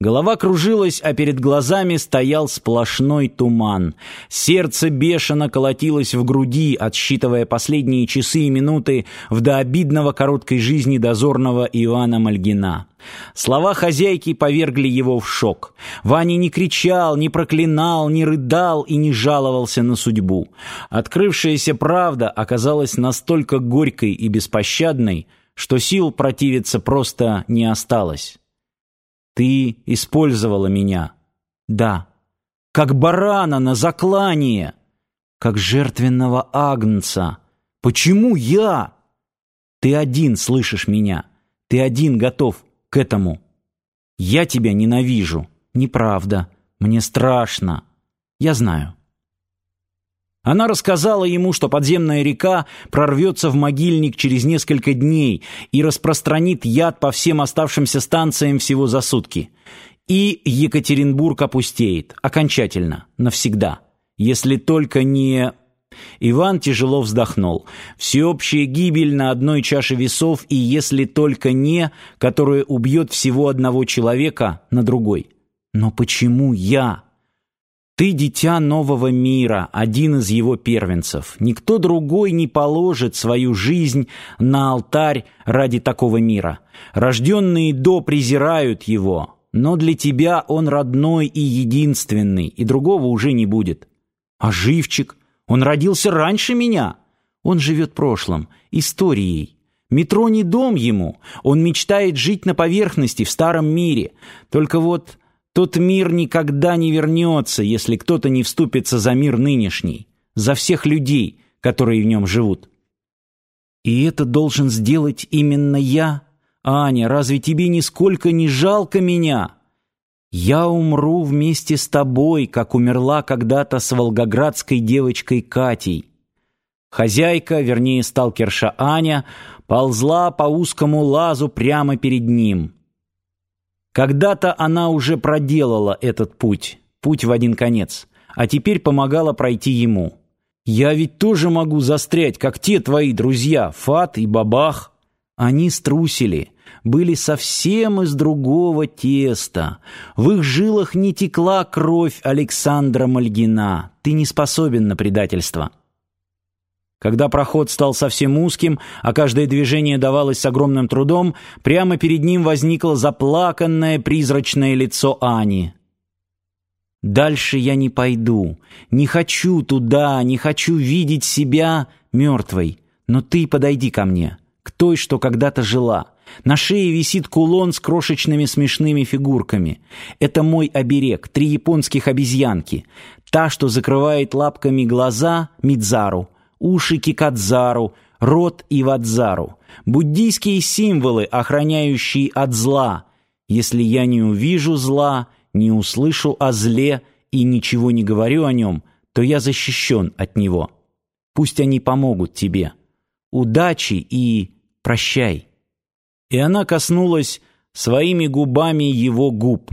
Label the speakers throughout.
Speaker 1: Голова кружилась, а перед глазами стоял сплошной туман. Сердце бешено колотилось в груди, отсчитывая последние часы и минуты в до обидного короткой жизни дозорного Иоанна Мальгина. Слова хозяйки повергли его в шок. Ваня не кричал, не проклинал, не рыдал и не жаловался на судьбу. Открывшаяся правда оказалась настолько горькой и беспощадной, что сил противиться просто не осталось. Ты использовала меня. Да. Как барана на заклание. Как жертвенного агнца. Почему я? Ты один слышишь меня. Ты один готов к этому. Я тебя ненавижу. Неправда. Мне страшно. Я знаю. Она рассказала ему, что подземная река прорвется в могильник через несколько дней и распространит яд по всем оставшимся станциям всего за сутки. И Екатеринбург опустеет. Окончательно. Навсегда. Если только не... Иван тяжело вздохнул. Всеобщая гибель на одной чаше весов, и если только не, которая убьет всего одного человека на другой. Но почему я? Ты дитя нового мира, один из его первенцев. Никто другой не положит свою жизнь на алтарь ради такого мира. Рожденные до презирают его, но для тебя он родной и единственный, и другого уже не будет. А живчик? Он родился раньше меня. Он живет прошлым, историей. Метро не дом ему. Он мечтает жить на поверхности, в старом мире. Только вот тот мир никогда не вернется, если кто-то не вступится за мир нынешний, за всех людей, которые в нем живут. И это должен сделать именно я? Аня, разве тебе нисколько не жалко меня? Я умру вместе с тобой, как умерла когда-то с волгоградской девочкой Катей. Хозяйка, вернее сталкерша Аня, ползла по узкому лазу прямо перед ним. Когда-то она уже проделала этот путь, путь в один конец, а теперь помогала пройти ему. Я ведь тоже могу застрять, как те твои друзья, Фат и Бабах. Они струсили, были совсем из другого теста. В их жилах не текла кровь Александра Мальгина. Ты не способен на предательство. Когда проход стал совсем узким, а каждое движение давалось с огромным трудом, прямо перед ним возникло заплаканное призрачное лицо Ани. «Дальше я не пойду. Не хочу туда, не хочу видеть себя мертвой. Но ты подойди ко мне, к той, что когда-то жила». На шее висит кулон с крошечными смешными фигурками. Это мой оберег, три японских обезьянки. Та, что закрывает лапками глаза, Мидзару, уши Кикадзару, рот Ивадзару, буддийские символы, охраняющие от зла. Если я не увижу зла, не услышу о зле и ничего не говорю о нем, то я защищен от него. Пусть они помогут тебе. Удачи и прощай. И она коснулась своими губами его губ.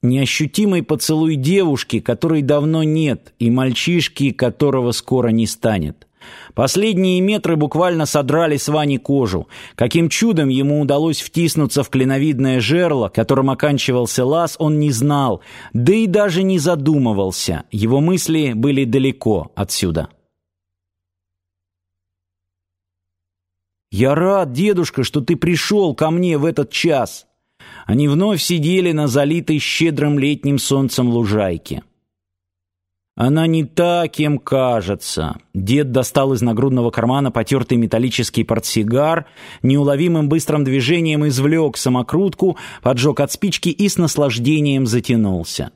Speaker 1: Неощутимый поцелуй девушки, которой давно нет, и мальчишки, которого скоро не станет. Последние метры буквально содрали с Вани кожу. Каким чудом ему удалось втиснуться в клиновидное жерло, которым оканчивался лаз, он не знал, да и даже не задумывался. Его мысли были далеко отсюда. «Я рад, дедушка, что ты пришел ко мне в этот час», они вновь сидели на залитой щедрым летним солнцем лужайке. Она не та, кем кажется. Дед достал из нагрудного кармана потертый металлический портсигар, неуловимым быстрым движением извлек самокрутку, поджег от спички и с наслаждением затянулся.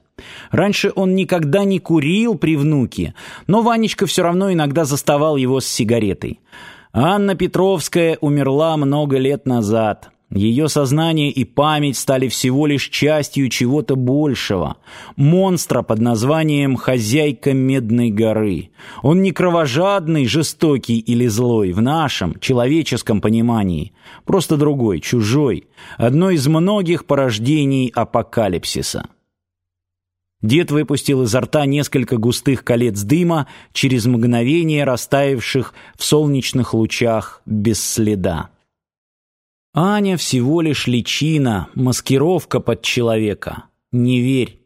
Speaker 1: Раньше он никогда не курил при внуке, но Ванечка все равно иногда заставал его с сигаретой. Анна Петровская умерла много лет назад. Ее сознание и память стали всего лишь частью чего-то большего. Монстра под названием «Хозяйка Медной горы». Он не кровожадный, жестокий или злой в нашем, человеческом понимании. Просто другой, чужой. Одно из многих порождений апокалипсиса. Дед выпустил изо рта несколько густых колец дыма, через мгновение растаявших в солнечных лучах без следа. Аня всего лишь личина, маскировка под человека. Не верь.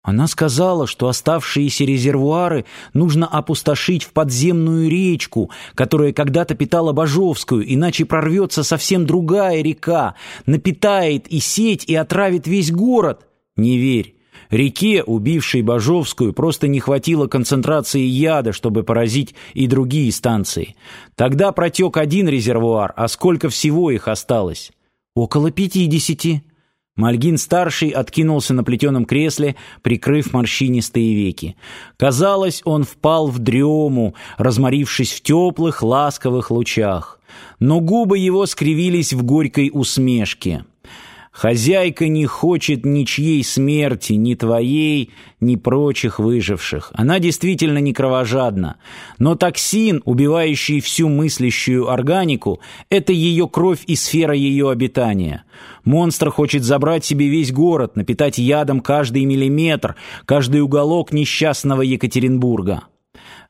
Speaker 1: Она сказала, что оставшиеся резервуары нужно опустошить в подземную речку, которая когда-то питала Бажовскую, иначе прорвется совсем другая река, напитает и сеть, и отравит весь город. Не верь. Реке, убившей Бажовскую, просто не хватило концентрации яда, чтобы поразить и другие станции. Тогда протек один резервуар, а сколько всего их осталось? Около пятидесяти. Мальгин-старший откинулся на плетеном кресле, прикрыв морщинистые веки. Казалось, он впал в дрему, разморившись в теплых, ласковых лучах. Но губы его скривились в горькой усмешке. Хозяйка не хочет ничьей смерти, ни твоей, ни прочих выживших. Она действительно не кровожадна. Но токсин, убивающий всю мыслящую органику, это ее кровь и сфера ее обитания. Монстр хочет забрать себе весь город, напитать ядом каждый миллиметр, каждый уголок несчастного Екатеринбурга.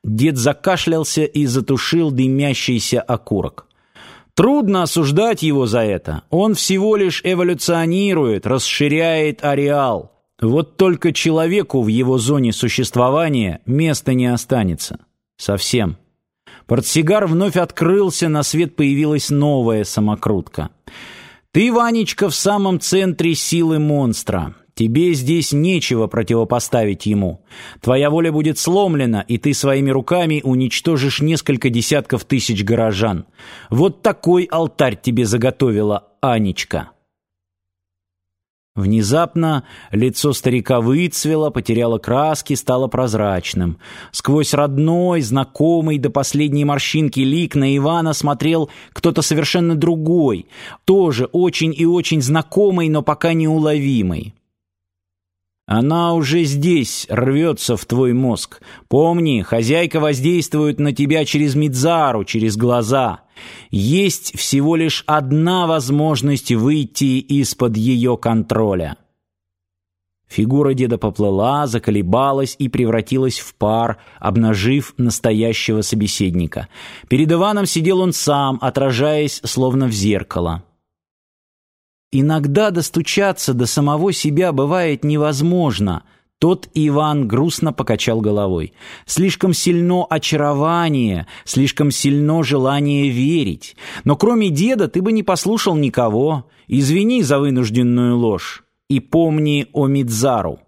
Speaker 1: Дед закашлялся и затушил дымящийся окурок. Трудно осуждать его за это. Он всего лишь эволюционирует, расширяет ареал. Вот только человеку в его зоне существования места не останется. Совсем. Портсигар вновь открылся, на свет появилась новая самокрутка. Ты, Ванечка, в самом центре силы монстра. Тебе здесь нечего противопоставить ему. Твоя воля будет сломлена, и ты своими руками уничтожишь несколько десятков тысяч горожан. Вот такой алтарь тебе заготовила Анечка». Внезапно лицо старика выцвело, потеряло краски, стало прозрачным. Сквозь родной, знакомый до последней морщинки лик на Ивана смотрел кто-то совершенно другой, тоже очень и очень знакомый, но пока неуловимый. Она уже здесь, рвется в твой мозг. Помни, хозяйка воздействует на тебя через Мидзару, через глаза. Есть всего лишь одна возможность выйти из-под ее контроля. Фигура деда поплыла, заколебалась и превратилась в пар, обнажив настоящего собеседника. Перед Иваном сидел он сам, отражаясь словно в зеркало. Иногда достучаться до самого себя бывает невозможно. Тот Иван грустно покачал головой. Слишком сильно очарование, слишком сильно желание верить. Но кроме деда ты бы не послушал никого. Извини за вынужденную ложь. И помни о Мидзару.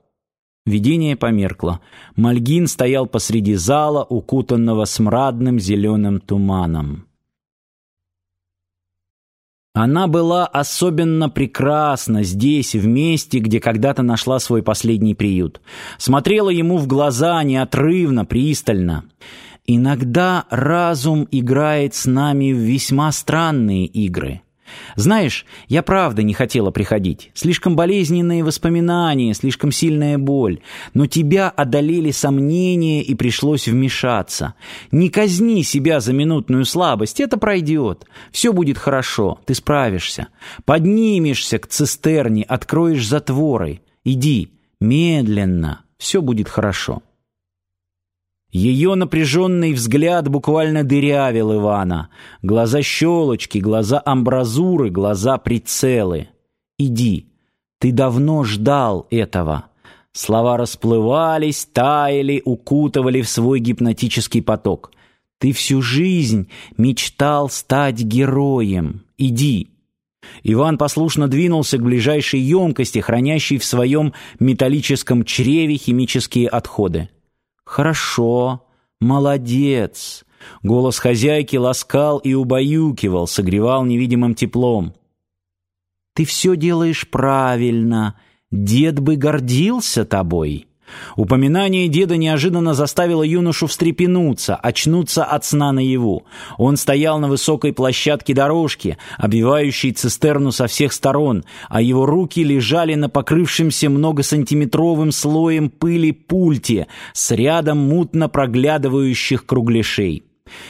Speaker 1: Видение померкло. Мальгин стоял посреди зала, укутанного смрадным зеленым туманом. Она была особенно прекрасна здесь, в месте, где когда-то нашла свой последний приют. Смотрела ему в глаза неотрывно, пристально. Иногда разум играет с нами в весьма странные игры. Знаешь, я правда не хотела приходить. Слишком болезненные воспоминания, слишком сильная боль. Но тебя одолели сомнения, и пришлось вмешаться. Не казни себя за минутную слабость, это пройдет. Все будет хорошо, ты справишься. Поднимешься к цистерне, откроешь затворы. Иди, медленно, все будет хорошо. Ее напряженный взгляд буквально дырявил Ивана. Глаза щелочки, глаза амбразуры, глаза прицелы. «Иди, ты давно ждал этого». Слова расплывались, таяли, укутывали в свой гипнотический поток. «Ты всю жизнь мечтал стать героем. Иди». Иван послушно двинулся к ближайшей емкости, хранящей в своем металлическом чреве химические отходы. «Хорошо, молодец!» Голос хозяйки ласкал и убаюкивал, согревал невидимым теплом. «Ты все делаешь правильно. Дед бы гордился тобой». Упоминание деда неожиданно заставило юношу встрепенуться, очнуться от сна наяву. Он стоял на высокой площадке дорожки, обвивающей цистерну со всех сторон, а его руки лежали на покрывшемся многосантиметровым слоем пыли пульте с рядом мутно проглядывающих кругляшей.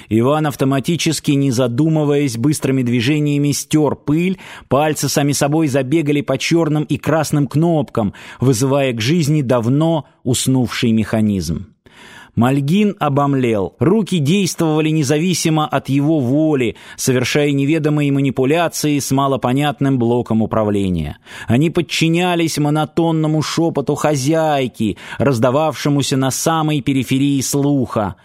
Speaker 1: Иван автоматически, не задумываясь, быстрыми движениями стер пыль, пальцы сами собой забегали по черным и красным кнопкам, вызывая к жизни давно уснувший механизм. Мальгин обомлел. Руки действовали независимо от его воли, совершая неведомые манипуляции с малопонятным блоком управления. Они подчинялись монотонному шепоту хозяйки, раздававшемуся на самой периферии слуха.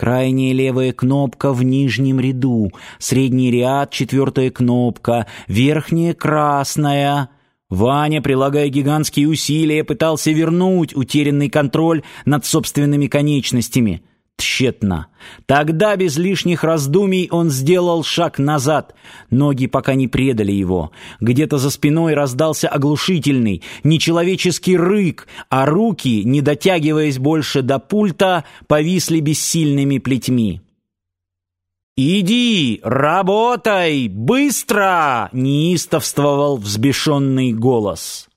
Speaker 1: Крайняя левая кнопка в нижнем ряду, средний ряд, четвертая кнопка, верхняя красная — Ваня, прилагая гигантские усилия, пытался вернуть утерянный контроль над собственными конечностями. Тщетно. Тогда без лишних раздумий он сделал шаг назад. Ноги пока не предали его. Где-то за спиной раздался оглушительный, нечеловеческий рык, а руки, не дотягиваясь больше до пульта, повисли бессильными плетьми. «Иди, работай, быстро!» — неистовствовал взбешенный голос.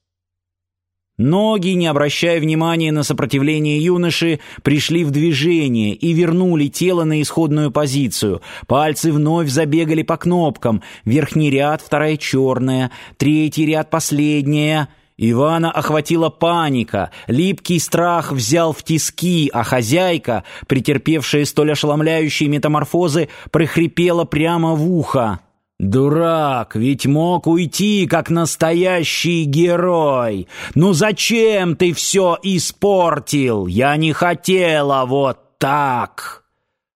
Speaker 1: Ноги, не обращая внимания на сопротивление юноши, пришли в движение и вернули тело на исходную позицию. Пальцы вновь забегали по кнопкам. Верхний ряд, вторая черная, третий ряд, последняя — Ивана охватила паника, липкий страх взял в тиски, а хозяйка, претерпевшая столь ошеломляющие метаморфозы, прохрипела прямо в ухо. «Дурак, ведь мог уйти, как настоящий герой! Ну зачем ты все испортил? Я не хотела вот так!»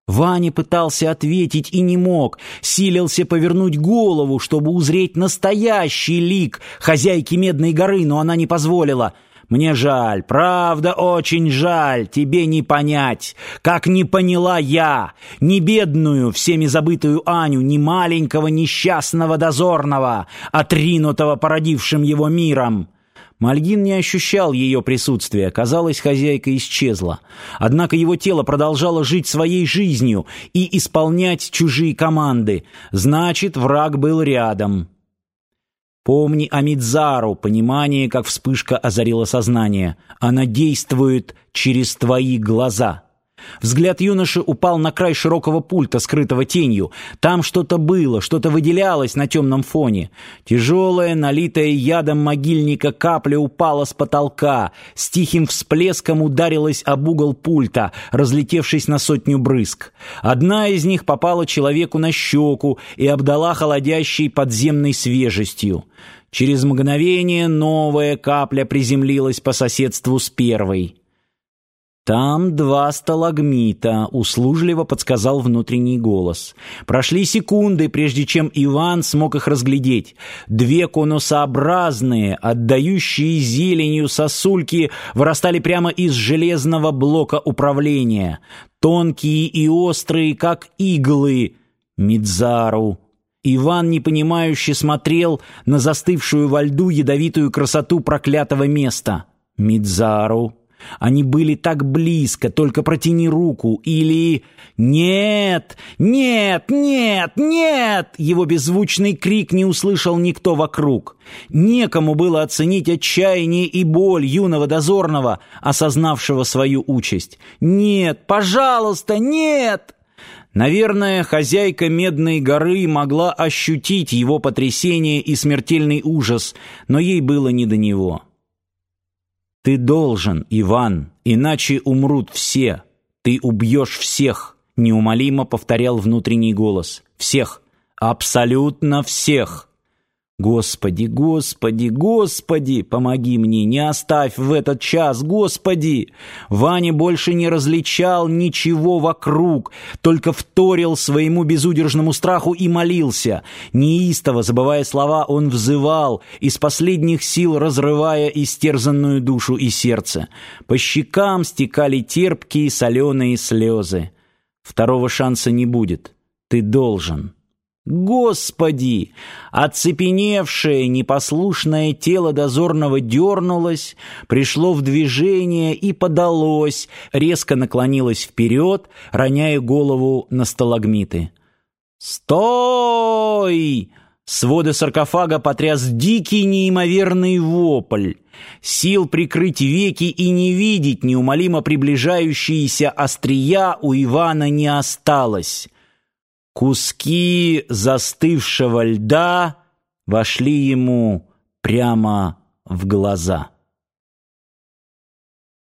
Speaker 1: Ваня пытался ответить и не мог, силился повернуть голову, чтобы узреть настоящий лик хозяйки Медной горы, но она не позволила. «Мне жаль, правда очень жаль, тебе не понять, как не поняла я, ни бедную, всеми забытую Аню, ни маленького несчастного дозорного, отринутого породившим его миром». Мальгин не ощущал ее присутствия, казалось, хозяйка исчезла. Однако его тело продолжало жить своей жизнью и исполнять чужие команды. Значит, враг был рядом. Помни о Мидзару, понимание, как вспышка озарила сознание. Она действует через твои глаза. Взгляд юноши упал на край широкого пульта, скрытого тенью. Там что-то было, что-то выделялось на темном фоне. Тяжелая, налитая ядом могильника капля упала с потолка, с тихим всплеском ударилась об угол пульта, разлетевшись на сотню брызг. Одна из них попала человеку на щеку и обдала холодящей подземной свежестью. Через мгновение новая капля приземлилась по соседству с первой. «Там два сталагмита», — услужливо подсказал внутренний голос. Прошли секунды, прежде чем Иван смог их разглядеть. Две конусообразные, отдающие зеленью сосульки вырастали прямо из железного блока управления. Тонкие и острые, как иглы. Мидзару. Иван непонимающе смотрел на застывшую во льду ядовитую красоту проклятого места. Мидзару. Они были так близко, только протяни руку, или... «Нет! Нет! Нет! Нет!» Его беззвучный крик не услышал никто вокруг. Некому было оценить отчаяние и боль юного дозорного, осознавшего свою участь. «Нет! Пожалуйста, нет!» Наверное, хозяйка Медной горы могла ощутить его потрясение и смертельный ужас, но ей было не до него. Ты должен, Иван, иначе умрут все. Ты убьешь всех, неумолимо повторял внутренний голос. Всех, абсолютно всех. Господи, Господи, Господи, помоги мне, не оставь в этот час, Господи! Ваня больше не различал ничего вокруг, только вторил своему безудержному страху и молился. Неистово, забывая слова, он взывал, из последних сил разрывая истерзанную душу и сердце. По щекам стекали терпкие соленые слезы. Второго шанса не будет. Ты должен. Господи! Оцепеневшее, непослушное тело дозорного дернулось, пришло в движение и подалось, резко наклонилось вперед, роняя голову на сталагмиты. «Стой!» Своды саркофага потряс дикий неимоверный вопль. Сил прикрыть веки и не видеть неумолимо приближающиеся острия у Ивана не осталось. Куски застывшего льда вошли ему прямо в глаза.